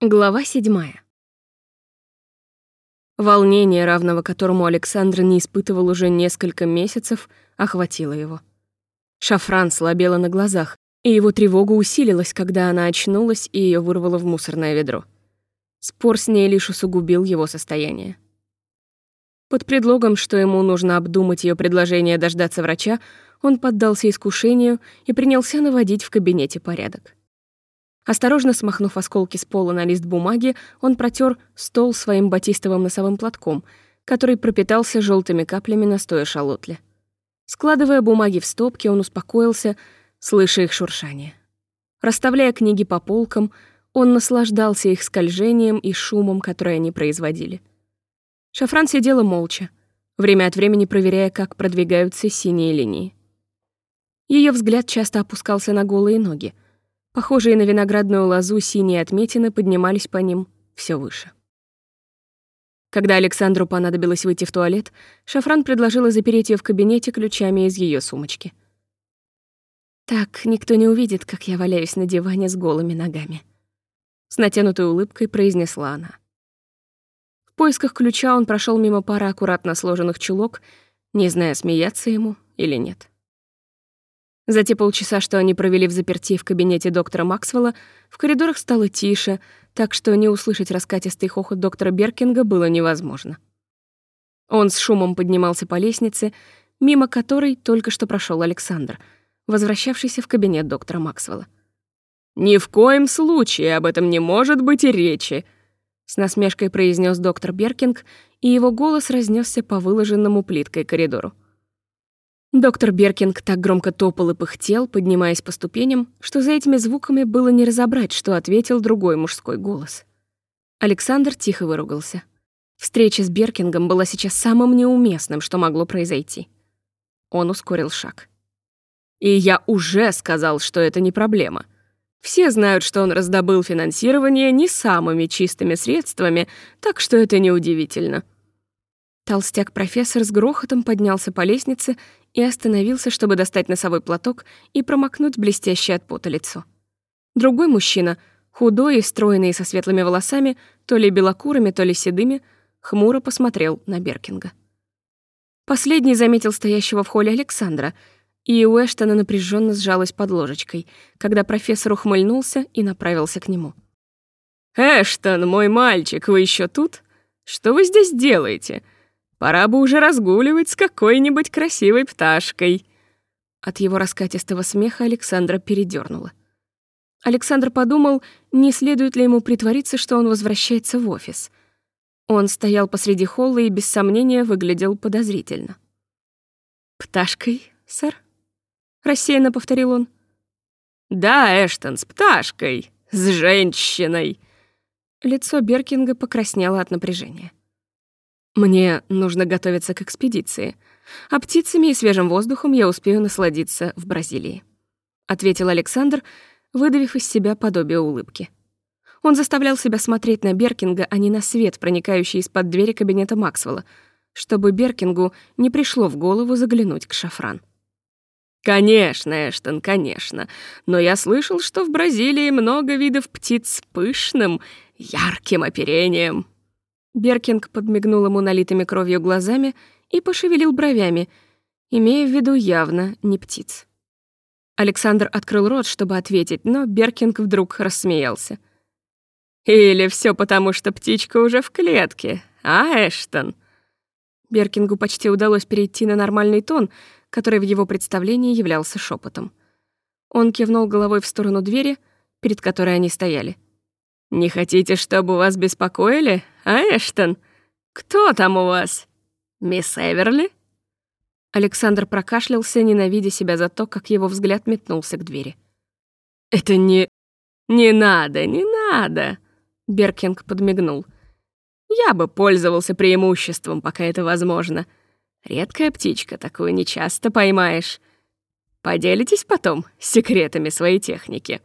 Глава седьмая. Волнение, равного которому Александр не испытывал уже несколько месяцев, охватило его. Шафран слабела на глазах, и его тревога усилилась, когда она очнулась и ее вырвало в мусорное ведро. Спор с ней лишь усугубил его состояние. Под предлогом, что ему нужно обдумать ее предложение дождаться врача, он поддался искушению и принялся наводить в кабинете порядок. Осторожно смахнув осколки с пола на лист бумаги, он протер стол своим батистовым носовым платком, который пропитался желтыми каплями настоя шалотля. Складывая бумаги в стопки, он успокоился, слыша их шуршание. Расставляя книги по полкам, он наслаждался их скольжением и шумом, который они производили. Шафран сидела молча, время от времени проверяя, как продвигаются синие линии. Ее взгляд часто опускался на голые ноги — Похожие на виноградную лозу синие отметины поднимались по ним все выше. Когда Александру понадобилось выйти в туалет, Шафран предложила запереть ее в кабинете ключами из ее сумочки. «Так никто не увидит, как я валяюсь на диване с голыми ногами», — с натянутой улыбкой произнесла она. В поисках ключа он прошел мимо пары аккуратно сложенных чулок, не зная, смеяться ему или нет. За те полчаса, что они провели в заперти в кабинете доктора Максвелла, в коридорах стало тише, так что не услышать раскатистый хохот доктора Беркинга было невозможно. Он с шумом поднимался по лестнице, мимо которой только что прошел Александр, возвращавшийся в кабинет доктора Максвелла. «Ни в коем случае об этом не может быть и речи», с насмешкой произнес доктор Беркинг, и его голос разнесся по выложенному плиткой коридору. Доктор Беркинг так громко топал и пыхтел, поднимаясь по ступеням, что за этими звуками было не разобрать, что ответил другой мужской голос. Александр тихо выругался. Встреча с Беркингом была сейчас самым неуместным, что могло произойти. Он ускорил шаг. И я уже сказал, что это не проблема. Все знают, что он раздобыл финансирование не самыми чистыми средствами, так что это неудивительно. Толстяк-профессор с грохотом поднялся по лестнице и остановился, чтобы достать носовой платок и промокнуть блестящее от пота лицо. Другой мужчина, худой и стройный со светлыми волосами, то ли белокурыми, то ли седыми, хмуро посмотрел на Беркинга. Последний заметил стоящего в холле Александра, и у Эштона напряженно сжалась под ложечкой, когда профессор ухмыльнулся и направился к нему. «Эштон, мой мальчик, вы еще тут? Что вы здесь делаете?» Пора бы уже разгуливать с какой-нибудь красивой пташкой». От его раскатистого смеха Александра передернула. Александр подумал, не следует ли ему притвориться, что он возвращается в офис. Он стоял посреди холла и без сомнения выглядел подозрительно. «Пташкой, сэр?» — рассеянно повторил он. «Да, Эштон, с пташкой, с женщиной». Лицо Беркинга покраснело от напряжения. Мне нужно готовиться к экспедиции, а птицами и свежим воздухом я успею насладиться в Бразилии», — ответил Александр, выдавив из себя подобие улыбки. Он заставлял себя смотреть на Беркинга, а не на свет, проникающий из-под двери кабинета Максвелла, чтобы Беркингу не пришло в голову заглянуть к шафран. «Конечно, Эштон, конечно. Но я слышал, что в Бразилии много видов птиц с пышным, ярким оперением. Беркинг подмигнул ему налитыми кровью глазами и пошевелил бровями, имея в виду явно не птиц. Александр открыл рот, чтобы ответить, но Беркинг вдруг рассмеялся. «Или все потому, что птичка уже в клетке, а, Эштон?» Беркингу почти удалось перейти на нормальный тон, который в его представлении являлся шепотом. Он кивнул головой в сторону двери, перед которой они стояли — «Не хотите, чтобы вас беспокоили, а, Эштон? Кто там у вас? Мисс Эверли?» Александр прокашлялся, ненавидя себя за то, как его взгляд метнулся к двери. «Это не... не надо, не надо!» Беркинг подмигнул. «Я бы пользовался преимуществом, пока это возможно. Редкая птичка, такую нечасто поймаешь. Поделитесь потом секретами своей техники».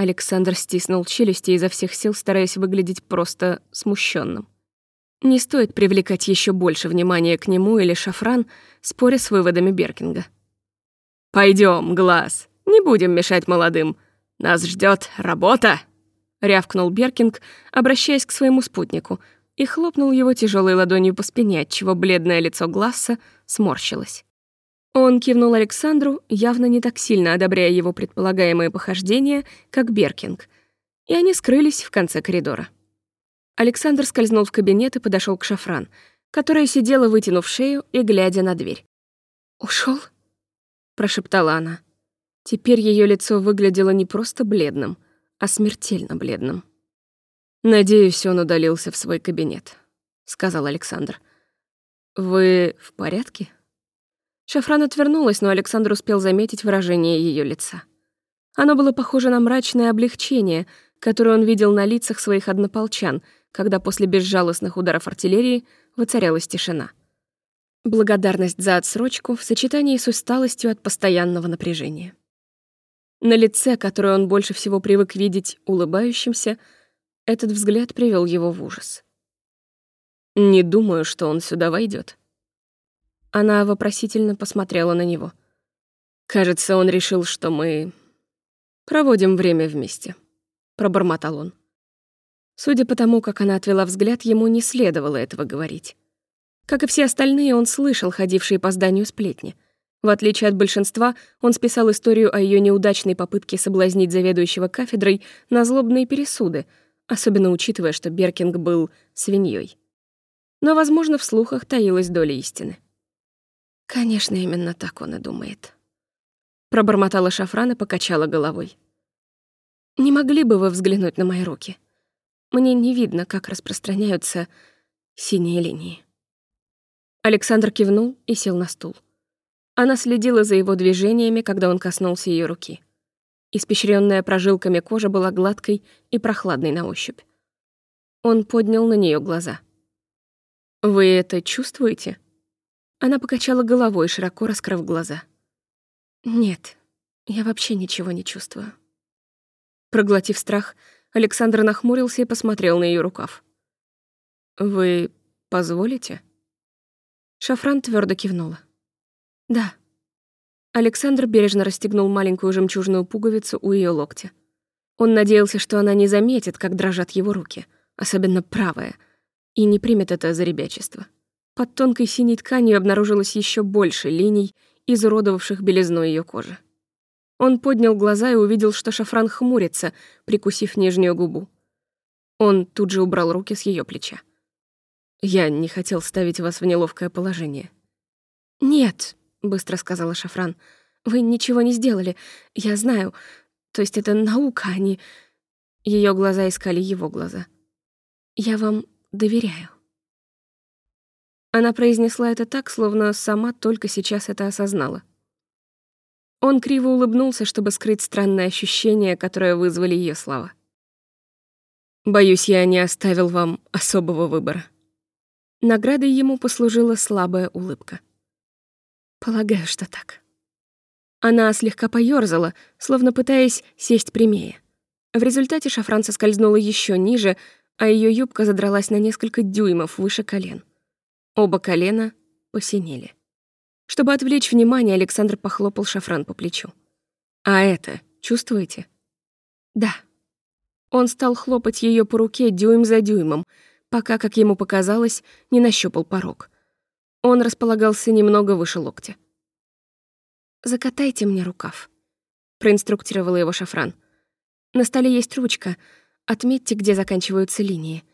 Александр стиснул челюсти изо всех сил, стараясь выглядеть просто смущенным. Не стоит привлекать еще больше внимания к нему или шафран, споря с выводами Беркинга. Пойдем, Глаз, не будем мешать молодым. Нас ждет работа!» — рявкнул Беркинг, обращаясь к своему спутнику, и хлопнул его тяжелой ладонью по спине, отчего бледное лицо Гласса сморщилось. Он кивнул Александру, явно не так сильно одобряя его предполагаемые похождения, как Беркинг, и они скрылись в конце коридора. Александр скользнул в кабинет и подошел к Шафран, которая сидела, вытянув шею и глядя на дверь. Ушел? прошептала она. Теперь ее лицо выглядело не просто бледным, а смертельно бледным. «Надеюсь, он удалился в свой кабинет», — сказал Александр. «Вы в порядке?» Шафран отвернулась, но Александр успел заметить выражение ее лица. Оно было похоже на мрачное облегчение, которое он видел на лицах своих однополчан, когда после безжалостных ударов артиллерии воцарялась тишина. Благодарность за отсрочку в сочетании с усталостью от постоянного напряжения. На лице, которое он больше всего привык видеть улыбающимся, этот взгляд привел его в ужас. «Не думаю, что он сюда войдет. Она вопросительно посмотрела на него. «Кажется, он решил, что мы проводим время вместе», — пробормотал он. Судя по тому, как она отвела взгляд, ему не следовало этого говорить. Как и все остальные, он слышал ходившие по зданию сплетни. В отличие от большинства, он списал историю о ее неудачной попытке соблазнить заведующего кафедрой на злобные пересуды, особенно учитывая, что Беркинг был свиньей. Но, возможно, в слухах таилась доля истины. Конечно, именно так он и думает. Пробормотала шафран и покачала головой. Не могли бы вы взглянуть на мои руки? Мне не видно, как распространяются синие линии. Александр кивнул и сел на стул. Она следила за его движениями, когда он коснулся ее руки. Испещренная прожилками кожа была гладкой и прохладной на ощупь. Он поднял на нее глаза. «Вы это чувствуете?» Она покачала головой, широко раскрыв глаза. «Нет, я вообще ничего не чувствую». Проглотив страх, Александр нахмурился и посмотрел на ее рукав. «Вы позволите?» Шафран твердо кивнула. «Да». Александр бережно расстегнул маленькую жемчужную пуговицу у ее локтя. Он надеялся, что она не заметит, как дрожат его руки, особенно правая, и не примет это за ребячество. Под тонкой синей тканью обнаружилось еще больше линий, изуродовавших белизну ее кожи. Он поднял глаза и увидел, что шафран хмурится, прикусив нижнюю губу. Он тут же убрал руки с ее плеча. «Я не хотел ставить вас в неловкое положение». «Нет», — быстро сказала Шафран, — «вы ничего не сделали. Я знаю. То есть это наука, а не...» Ее глаза искали его глаза. «Я вам доверяю». Она произнесла это так, словно сама только сейчас это осознала. Он криво улыбнулся, чтобы скрыть странное ощущение, которое вызвали ее слова. «Боюсь, я не оставил вам особого выбора». Наградой ему послужила слабая улыбка. «Полагаю, что так». Она слегка поёрзала, словно пытаясь сесть прямее. В результате шафран соскользнула еще ниже, а ее юбка задралась на несколько дюймов выше колен. Оба колена посинели. Чтобы отвлечь внимание, Александр похлопал шафран по плечу. «А это чувствуете?» «Да». Он стал хлопать ее по руке дюйм за дюймом, пока, как ему показалось, не нащупал порог. Он располагался немного выше локтя. «Закатайте мне рукав», — проинструктировала его шафран. «На столе есть ручка. Отметьте, где заканчиваются линии.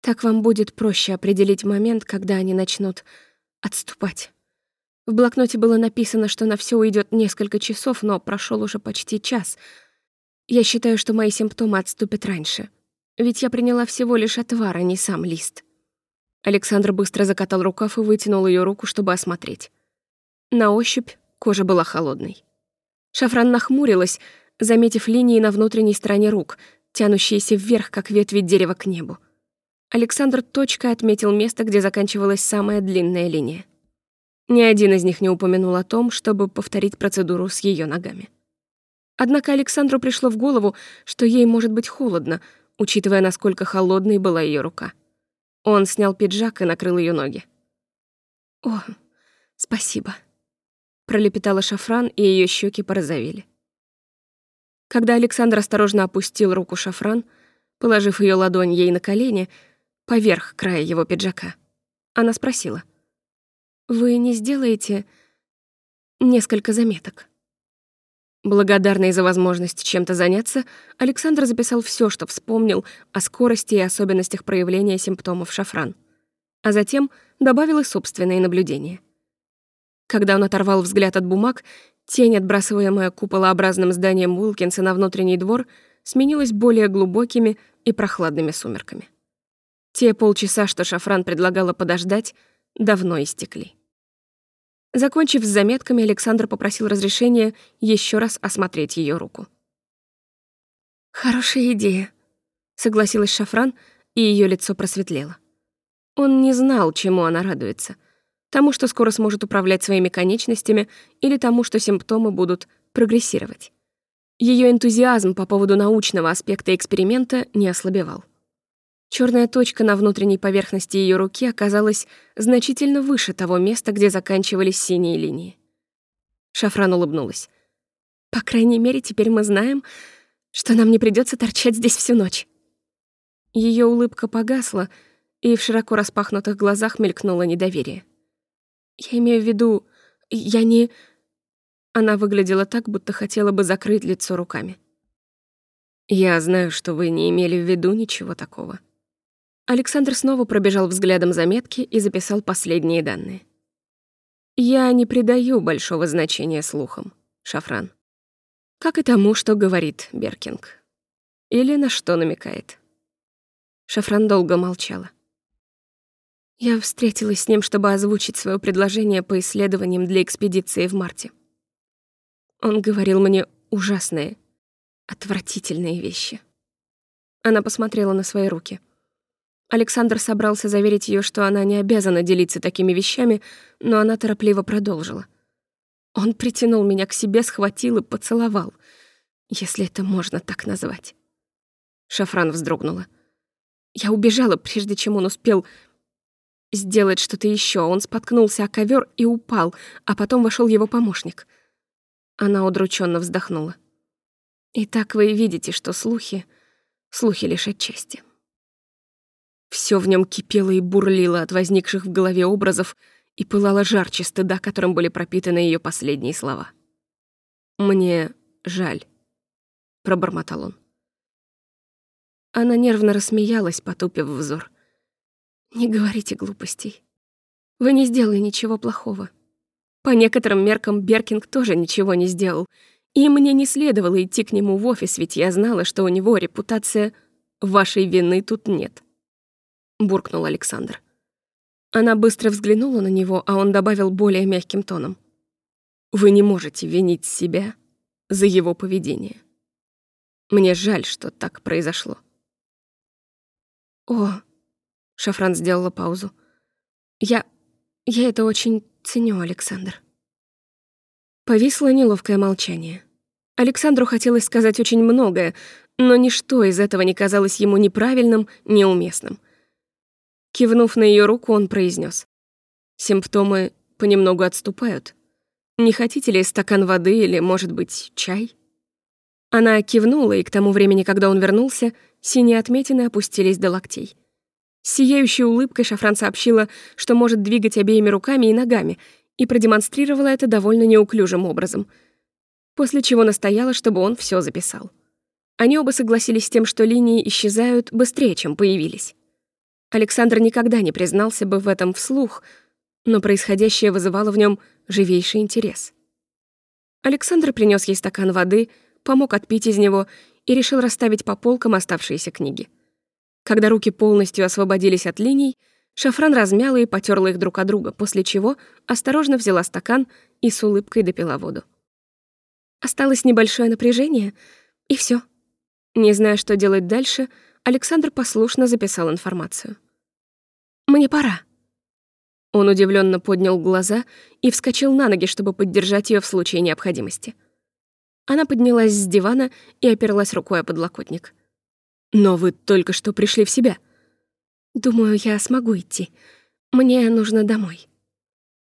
Так вам будет проще определить момент, когда они начнут отступать. В блокноте было написано, что на все уйдет несколько часов, но прошел уже почти час. Я считаю, что мои симптомы отступят раньше. Ведь я приняла всего лишь отвар, а не сам лист. Александр быстро закатал рукав и вытянул ее руку, чтобы осмотреть. На ощупь кожа была холодной. Шафран нахмурилась, заметив линии на внутренней стороне рук, тянущиеся вверх, как ветви дерева к небу. Александр точкой отметил место, где заканчивалась самая длинная линия. Ни один из них не упомянул о том, чтобы повторить процедуру с ее ногами. Однако Александру пришло в голову, что ей может быть холодно, учитывая, насколько холодной была ее рука. Он снял пиджак и накрыл ее ноги. «О, спасибо», — пролепетала шафран, и ее щеки порозовели. Когда Александр осторожно опустил руку шафран, Положив ее ладонь ей на колени, поверх края его пиджака, она спросила. «Вы не сделаете несколько заметок?» Благодарный за возможность чем-то заняться, Александр записал все, что вспомнил о скорости и особенностях проявления симптомов шафран, а затем добавил и собственные наблюдения. Когда он оторвал взгляд от бумаг, тень, отбрасываемая куполообразным зданием Уилкинса на внутренний двор, сменилась более глубокими и прохладными сумерками. Те полчаса, что Шафран предлагала подождать, давно истекли. Закончив с заметками, Александр попросил разрешения еще раз осмотреть ее руку. «Хорошая идея», — согласилась Шафран, и ее лицо просветлело. Он не знал, чему она радуется. Тому, что скоро сможет управлять своими конечностями, или тому, что симптомы будут прогрессировать. Ее энтузиазм по поводу научного аспекта эксперимента не ослабевал. Черная точка на внутренней поверхности ее руки оказалась значительно выше того места, где заканчивались синие линии. Шафран улыбнулась. «По крайней мере, теперь мы знаем, что нам не придется торчать здесь всю ночь». Ее улыбка погасла, и в широко распахнутых глазах мелькнуло недоверие. «Я имею в виду, я не...» Она выглядела так, будто хотела бы закрыть лицо руками. «Я знаю, что вы не имели в виду ничего такого», Александр снова пробежал взглядом заметки и записал последние данные. «Я не придаю большого значения слухам, Шафран. Как и тому, что говорит Беркинг. Или на что намекает». Шафран долго молчала. Я встретилась с ним, чтобы озвучить свое предложение по исследованиям для экспедиции в марте. Он говорил мне ужасные, отвратительные вещи. Она посмотрела на свои руки — Александр собрался заверить ее, что она не обязана делиться такими вещами, но она торопливо продолжила. Он притянул меня к себе, схватил и поцеловал, если это можно так назвать. Шафран вздрогнула. Я убежала, прежде чем он успел сделать что-то еще. Он споткнулся о ковер и упал, а потом вошел его помощник. Она удрученно вздохнула. И так вы видите, что слухи, слухи лишь отчасти. Все в нем кипело и бурлило от возникших в голове образов и пылало жарче стыда, которым были пропитаны ее последние слова. «Мне жаль», — пробормотал он. Она нервно рассмеялась, потупив взор. «Не говорите глупостей. Вы не сделали ничего плохого. По некоторым меркам Беркинг тоже ничего не сделал, и мне не следовало идти к нему в офис, ведь я знала, что у него репутация «вашей вины тут нет». — буркнул Александр. Она быстро взглянула на него, а он добавил более мягким тоном. «Вы не можете винить себя за его поведение. Мне жаль, что так произошло». «О», — Шафран сделала паузу, — «я... я это очень ценю, Александр». Повисло неловкое молчание. Александру хотелось сказать очень многое, но ничто из этого не казалось ему неправильным, неуместным. Кивнув на ее руку, он произнес: «Симптомы понемногу отступают. Не хотите ли стакан воды или, может быть, чай?» Она кивнула, и к тому времени, когда он вернулся, синие отметины опустились до локтей. С сияющей улыбкой Шафран сообщила, что может двигать обеими руками и ногами, и продемонстрировала это довольно неуклюжим образом, после чего настояла, чтобы он все записал. Они оба согласились с тем, что линии исчезают быстрее, чем появились. Александр никогда не признался бы в этом вслух, но происходящее вызывало в нем живейший интерес. Александр принес ей стакан воды, помог отпить из него и решил расставить по полкам оставшиеся книги. Когда руки полностью освободились от линий, Шафран размяла и потерла их друг от друга, после чего осторожно взяла стакан и с улыбкой допила воду. Осталось небольшое напряжение, и все. Не зная, что делать дальше, — Александр послушно записал информацию. «Мне пора». Он удивленно поднял глаза и вскочил на ноги, чтобы поддержать ее в случае необходимости. Она поднялась с дивана и оперлась рукой о подлокотник. «Но вы только что пришли в себя». «Думаю, я смогу идти. Мне нужно домой».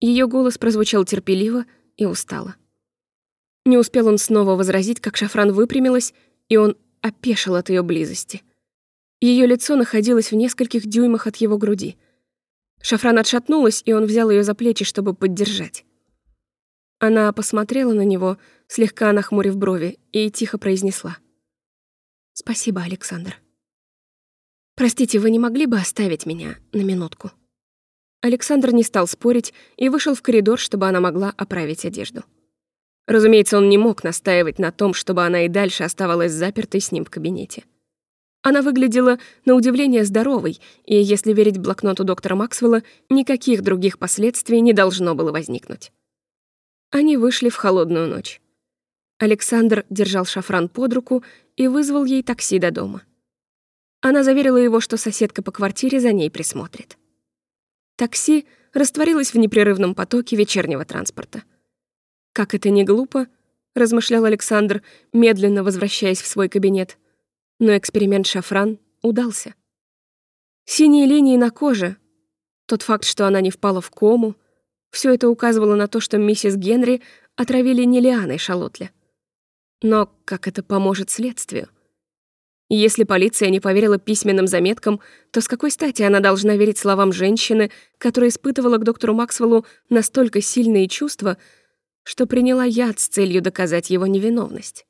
Ее голос прозвучал терпеливо и устало. Не успел он снова возразить, как Шафран выпрямилась, и он опешил от ее близости. Ее лицо находилось в нескольких дюймах от его груди. Шафран отшатнулась, и он взял ее за плечи, чтобы поддержать. Она посмотрела на него, слегка нахмурив брови, и тихо произнесла. «Спасибо, Александр. Простите, вы не могли бы оставить меня на минутку?» Александр не стал спорить и вышел в коридор, чтобы она могла оправить одежду. Разумеется, он не мог настаивать на том, чтобы она и дальше оставалась запертой с ним в кабинете. Она выглядела на удивление здоровой, и, если верить блокноту доктора Максвелла, никаких других последствий не должно было возникнуть. Они вышли в холодную ночь. Александр держал шафран под руку и вызвал ей такси до дома. Она заверила его, что соседка по квартире за ней присмотрит. Такси растворилось в непрерывном потоке вечернего транспорта. «Как это не глупо», — размышлял Александр, медленно возвращаясь в свой кабинет. Но эксперимент шафран удался. Синие линии на коже, тот факт, что она не впала в кому, все это указывало на то, что миссис Генри отравили не лианой шалотля. Но как это поможет следствию? Если полиция не поверила письменным заметкам, то с какой стати она должна верить словам женщины, которая испытывала к доктору Максвеллу настолько сильные чувства, что приняла яд с целью доказать его невиновность?